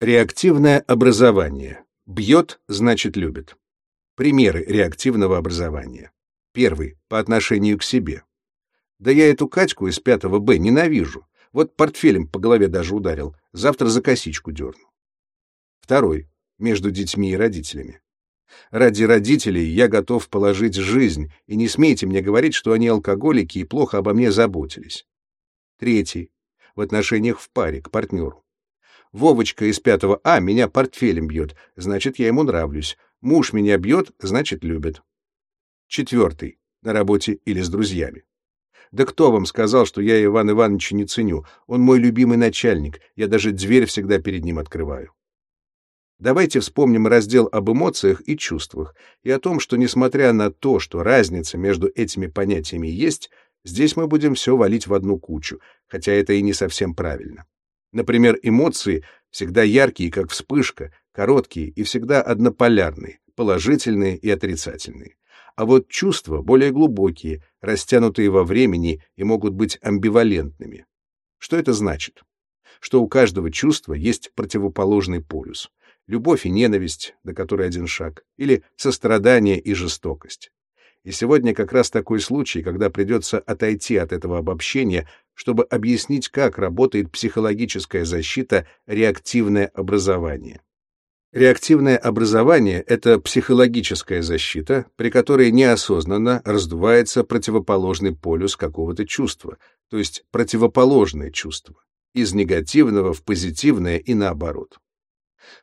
Реактивное образование. Бьет, значит любит. Примеры реактивного образования. Первый. По отношению к себе. Да я эту Катьку из 5 Б ненавижу. Вот портфелем по голове даже ударил. Завтра за косичку дерну. Второй. Между детьми и родителями. Ради родителей я готов положить жизнь, и не смейте мне говорить, что они алкоголики и плохо обо мне заботились. Третий. В отношениях в паре, к партнеру. Вовочка из пятого А меня портфелем бьет, значит, я ему нравлюсь. Муж меня бьет, значит, любит. Четвертый. На работе или с друзьями. Да кто вам сказал, что я Иван Ивановича не ценю? Он мой любимый начальник, я даже дверь всегда перед ним открываю. Давайте вспомним раздел об эмоциях и чувствах, и о том, что, несмотря на то, что разница между этими понятиями есть, здесь мы будем все валить в одну кучу, хотя это и не совсем правильно. Например, эмоции всегда яркие, как вспышка, короткие и всегда однополярные, положительные и отрицательные. А вот чувства более глубокие, растянутые во времени и могут быть амбивалентными. Что это значит? Что у каждого чувства есть противоположный полюс. Любовь и ненависть, до которой один шаг, или сострадание и жестокость. И сегодня как раз такой случай, когда придется отойти от этого обобщения, чтобы объяснить, как работает психологическая защита реактивное образование. Реактивное образование — это психологическая защита, при которой неосознанно раздувается противоположный полюс какого-то чувства, то есть противоположное чувство, из негативного в позитивное и наоборот.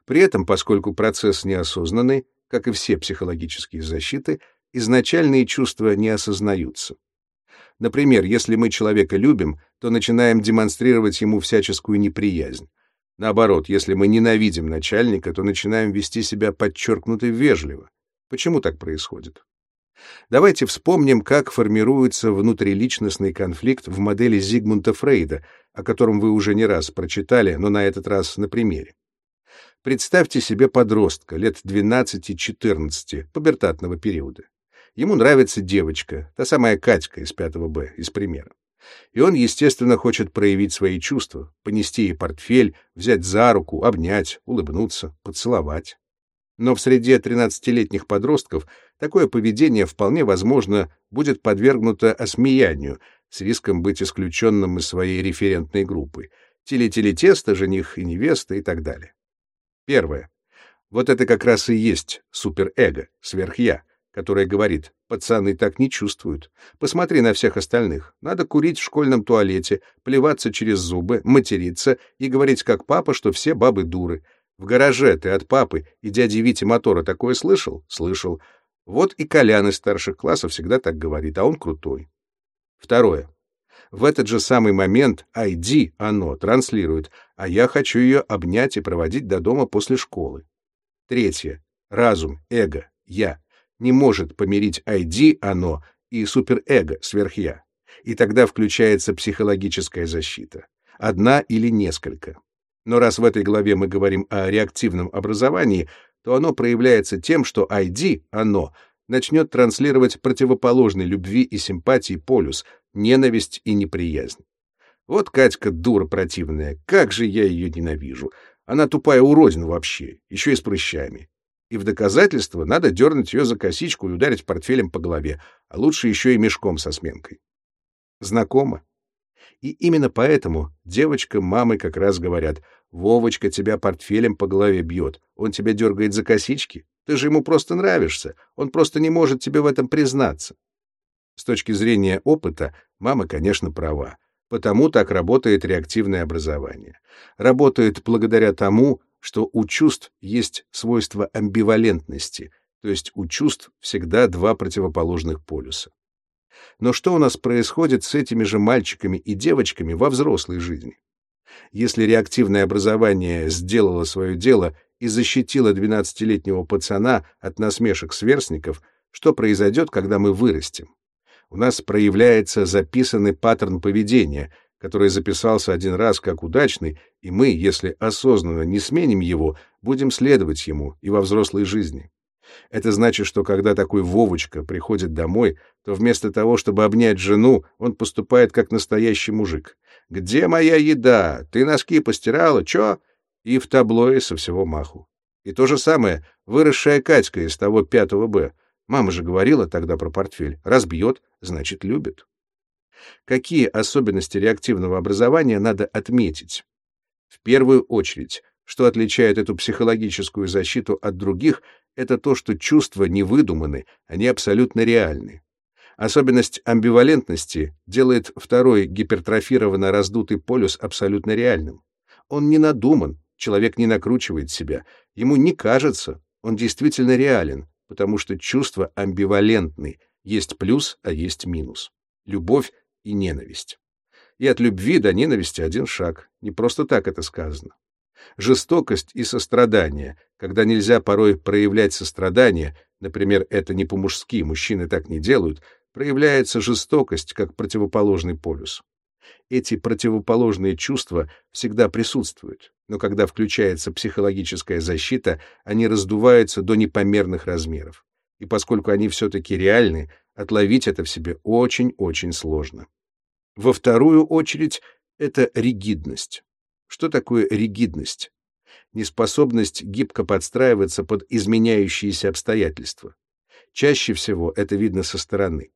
При этом, поскольку процесс неосознанный, как и все психологические защиты, изначальные чувства не осознаются. Например, если мы человека любим, то начинаем демонстрировать ему всяческую неприязнь. Наоборот, если мы ненавидим начальника, то начинаем вести себя подчеркнуто вежливо. Почему так происходит? Давайте вспомним, как формируется внутриличностный конфликт в модели Зигмунда Фрейда, о котором вы уже не раз прочитали, но на этот раз на примере. Представьте себе подростка лет 12-14, пубертатного периода. Ему нравится девочка, та самая Катька из 5 Б, из примера. И он, естественно, хочет проявить свои чувства, понести ей портфель, взять за руку, обнять, улыбнуться, поцеловать. Но в среде 13-летних подростков такое поведение вполне возможно будет подвергнуто осмеянию с риском быть исключенным из своей референтной группы. Теле-теле-тесто, жених и невеста и так далее. Первое. Вот это как раз и есть суперэго, сверхя, которая говорит, пацаны так не чувствуют. Посмотри на всех остальных. Надо курить в школьном туалете, плеваться через зубы, материться и говорить как папа, что все бабы дуры. В гараже ты от папы и дяди Вити Мотора такое слышал? Слышал. Вот и Колян из старших классов всегда так говорит, а он крутой. Второе. В этот же самый момент ID оно транслирует, а я хочу ее обнять и проводить до дома после школы. Третье. Разум, эго, я не может помирить ID, оно, и суперэго, сверхя. И тогда включается психологическая защита. Одна или несколько. Но раз в этой главе мы говорим о реактивном образовании, то оно проявляется тем, что ID, оно, начнет транслировать противоположный любви и симпатии полюс, ненависть и неприязнь. Вот Катька дура противная, как же я ее ненавижу. Она тупая уродина вообще, еще и с прыщами и в доказательство надо дернуть ее за косичку и ударить портфелем по голове, а лучше еще и мешком со сменкой. Знакомо? И именно поэтому девочка мамы как раз говорят, «Вовочка тебя портфелем по голове бьет, он тебя дергает за косички, ты же ему просто нравишься, он просто не может тебе в этом признаться». С точки зрения опыта мама, конечно, права. Потому так работает реактивное образование. Работает благодаря тому, что у чувств есть свойство амбивалентности, то есть у чувств всегда два противоположных полюса. Но что у нас происходит с этими же мальчиками и девочками во взрослой жизни? Если реактивное образование сделало свое дело и защитило 12-летнего пацана от насмешек сверстников, что произойдет, когда мы вырастем? У нас проявляется записанный паттерн поведения — который записался один раз как удачный, и мы, если осознанно не сменим его, будем следовать ему и во взрослой жизни. Это значит, что когда такой Вовочка приходит домой, то вместо того, чтобы обнять жену, он поступает как настоящий мужик. «Где моя еда? Ты носки постирала? Чё?» И в таблое со всего маху. И то же самое выросшая Катька из того пятого Б. Мама же говорила тогда про портфель. Разбьет, значит, любит. Какие особенности реактивного образования надо отметить? В первую очередь, что отличает эту психологическую защиту от других, это то, что чувства не выдуманы, они абсолютно реальны. Особенность амбивалентности делает второй гипертрофированно раздутый полюс абсолютно реальным. Он не надуман, человек не накручивает себя, ему не кажется, он действительно реален, потому что чувства амбивалентны, есть плюс, а есть минус. Любовь и ненависть. И от любви до ненависти один шаг, не просто так это сказано. Жестокость и сострадание, когда нельзя порой проявлять сострадание, например, это не по-мужски, мужчины так не делают, проявляется жестокость как противоположный полюс. Эти противоположные чувства всегда присутствуют, но когда включается психологическая защита, они раздуваются до непомерных размеров. И поскольку они все-таки реальны, отловить это в себе очень-очень сложно. Во вторую очередь, это ригидность. Что такое ригидность? Неспособность гибко подстраиваться под изменяющиеся обстоятельства. Чаще всего это видно со стороны.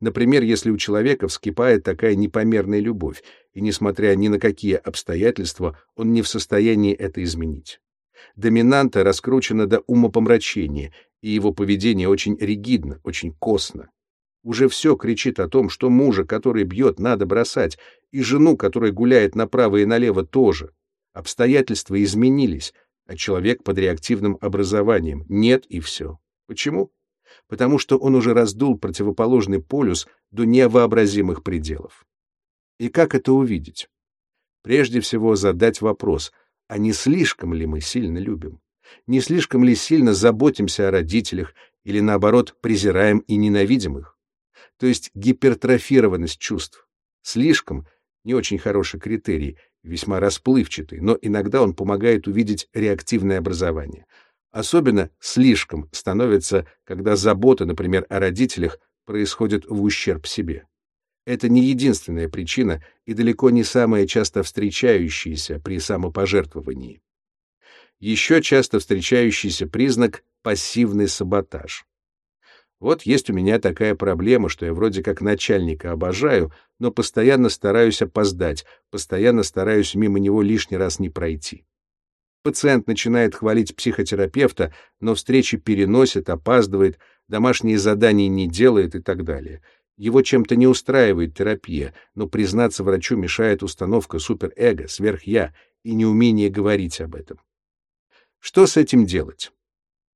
Например, если у человека вскипает такая непомерная любовь, и, несмотря ни на какие обстоятельства, он не в состоянии это изменить. Доминанта раскручена до умопомрачения, и его поведение очень ригидно, очень косно. Уже все кричит о том, что мужа, который бьет, надо бросать, и жену, которая гуляет направо и налево, тоже. Обстоятельства изменились, а человек под реактивным образованием нет и все. Почему? Потому что он уже раздул противоположный полюс до невообразимых пределов. И как это увидеть? Прежде всего задать вопрос, а не слишком ли мы сильно любим? Не слишком ли сильно заботимся о родителях или, наоборот, презираем и ненавидим их? То есть гипертрофированность чувств. Слишком — не очень хороший критерий, весьма расплывчатый, но иногда он помогает увидеть реактивное образование. Особенно слишком становится, когда забота, например, о родителях, происходит в ущерб себе. Это не единственная причина и далеко не самая часто встречающаяся при самопожертвовании. Еще часто встречающийся признак — пассивный саботаж. Вот есть у меня такая проблема, что я вроде как начальника обожаю, но постоянно стараюсь опоздать, постоянно стараюсь мимо него лишний раз не пройти. Пациент начинает хвалить психотерапевта, но встречи переносит, опаздывает, домашние задания не делает и так далее. Его чем-то не устраивает терапия, но признаться врачу мешает установка суперэго, сверхя и неумение говорить об этом. Что с этим делать?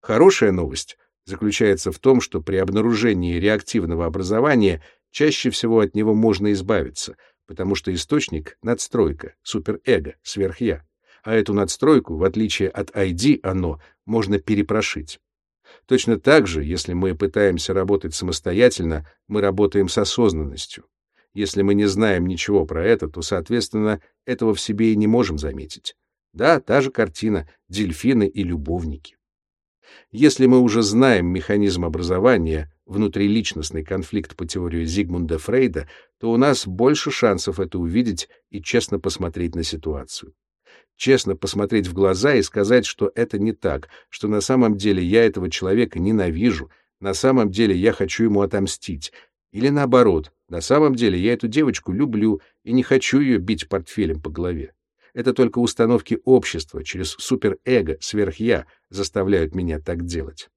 Хорошая новость заключается в том, что при обнаружении реактивного образования чаще всего от него можно избавиться, потому что источник — надстройка, суперэго, сверхя. А эту надстройку, в отличие от ID, оно можно перепрошить. Точно так же, если мы пытаемся работать самостоятельно, мы работаем с осознанностью. Если мы не знаем ничего про это, то, соответственно, этого в себе и не можем заметить. Да, та же картина — дельфины и любовники. Если мы уже знаем механизм образования, внутриличностный конфликт по теории Зигмунда Фрейда, то у нас больше шансов это увидеть и честно посмотреть на ситуацию. Честно посмотреть в глаза и сказать, что это не так, что на самом деле я этого человека ненавижу, на самом деле я хочу ему отомстить. Или наоборот, на самом деле я эту девочку люблю и не хочу ее бить портфелем по голове. Это только установки общества через суперэго, сверхя, заставляют меня так делать.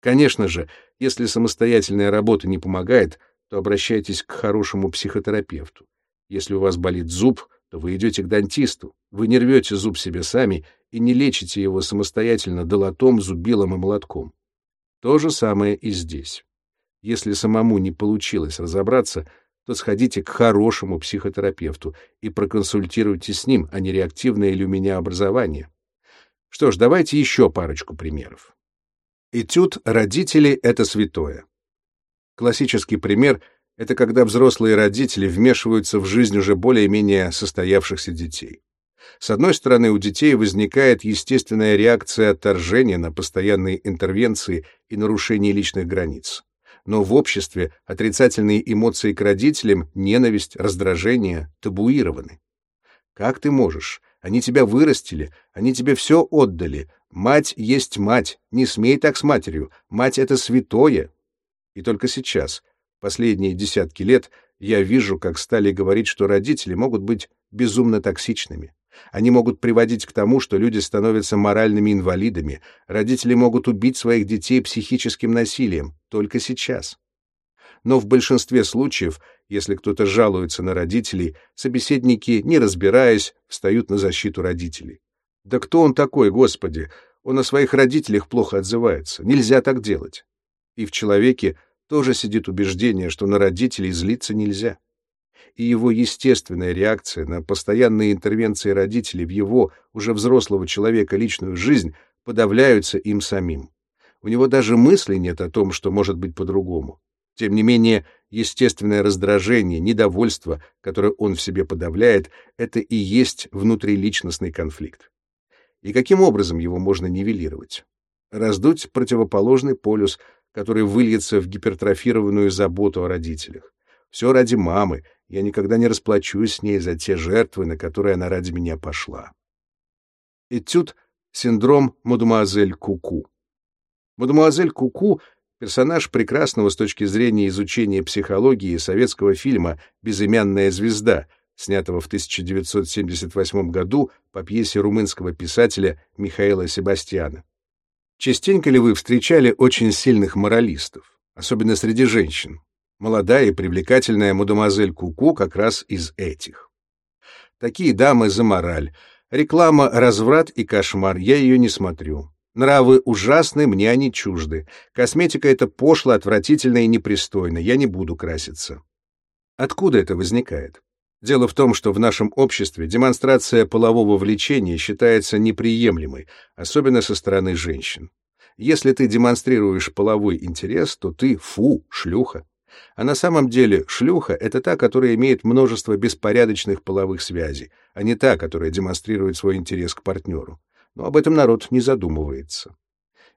Конечно же, если самостоятельная работа не помогает, то обращайтесь к хорошему психотерапевту. Если у вас болит зуб, то вы идете к дантисту. Вы не рвете зуб себе сами и не лечите его самостоятельно долотом, зубилом и молотком. То же самое и здесь. Если самому не получилось разобраться, то сходите к хорошему психотерапевту и проконсультируйте с ним, а не реактивное или у меня образование. Что ж, давайте еще парочку примеров. Этюд «Родители — это святое». Классический пример — это когда взрослые родители вмешиваются в жизнь уже более-менее состоявшихся детей. С одной стороны, у детей возникает естественная реакция отторжения на постоянные интервенции и нарушение личных границ но в обществе отрицательные эмоции к родителям, ненависть, раздражение табуированы. Как ты можешь, Они тебя вырастили, они тебе все отдали. Мать есть мать, не смей так с матерью, мать — это святое. И только сейчас, последние десятки лет, я вижу, как стали говорить, что родители могут быть безумно токсичными. Они могут приводить к тому, что люди становятся моральными инвалидами, родители могут убить своих детей психическим насилием, только сейчас. Но в большинстве случаев, если кто-то жалуется на родителей, собеседники, не разбираясь, встают на защиту родителей. Да кто он такой, Господи? Он о своих родителях плохо отзывается. Нельзя так делать. И в человеке тоже сидит убеждение, что на родителей злиться нельзя и его естественная реакция на постоянные интервенции родителей в его, уже взрослого человека, личную жизнь подавляются им самим. У него даже мысли нет о том, что может быть по-другому. Тем не менее, естественное раздражение, недовольство, которое он в себе подавляет, это и есть внутриличностный конфликт. И каким образом его можно нивелировать? Раздуть противоположный полюс, который выльется в гипертрофированную заботу о родителях. Все ради мамы, я никогда не расплачусь с ней за те жертвы, на которые она ради меня пошла. Этюд «Синдром мадемуазель Куку». Мадемуазель Куку — персонаж прекрасного с точки зрения изучения психологии советского фильма «Безымянная звезда», снятого в 1978 году по пьесе румынского писателя Михаила Себастьяна. Частенько ли вы встречали очень сильных моралистов, особенно среди женщин? Молодая и привлекательная мадемуазель Куку как раз из этих. Такие дамы за мораль. Реклама «Разврат и кошмар», я ее не смотрю. Нравы ужасны, мне они чужды. Косметика — это пошло, отвратительно и непристойно, я не буду краситься. Откуда это возникает? Дело в том, что в нашем обществе демонстрация полового влечения считается неприемлемой, особенно со стороны женщин. Если ты демонстрируешь половой интерес, то ты фу, шлюха. А на самом деле шлюха — это та, которая имеет множество беспорядочных половых связей, а не та, которая демонстрирует свой интерес к партнеру. Но об этом народ не задумывается.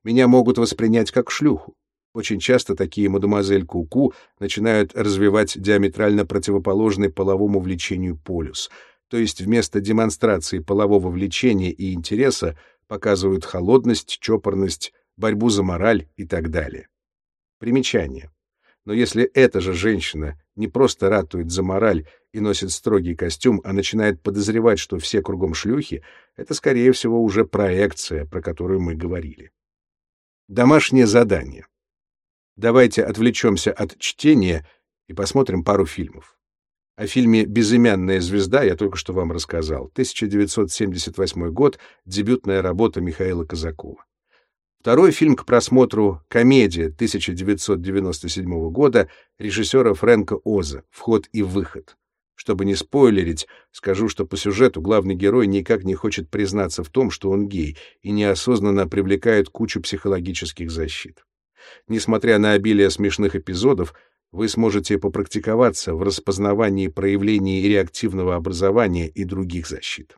Меня могут воспринять как шлюху. Очень часто такие мадемуазель Куку -ку начинают развивать диаметрально противоположный половому влечению полюс, то есть вместо демонстрации полового влечения и интереса показывают холодность, чопорность, борьбу за мораль и так далее. Примечание. Но если эта же женщина не просто ратует за мораль и носит строгий костюм, а начинает подозревать, что все кругом шлюхи, это, скорее всего, уже проекция, про которую мы говорили. Домашнее задание. Давайте отвлечемся от чтения и посмотрим пару фильмов. О фильме «Безымянная звезда» я только что вам рассказал. 1978 год, дебютная работа Михаила Казакова. Второй фильм к просмотру «Комедия» 1997 года режиссера Фрэнка Оза «Вход и выход». Чтобы не спойлерить, скажу, что по сюжету главный герой никак не хочет признаться в том, что он гей, и неосознанно привлекает кучу психологических защит. Несмотря на обилие смешных эпизодов, вы сможете попрактиковаться в распознавании проявлений реактивного образования и других защит.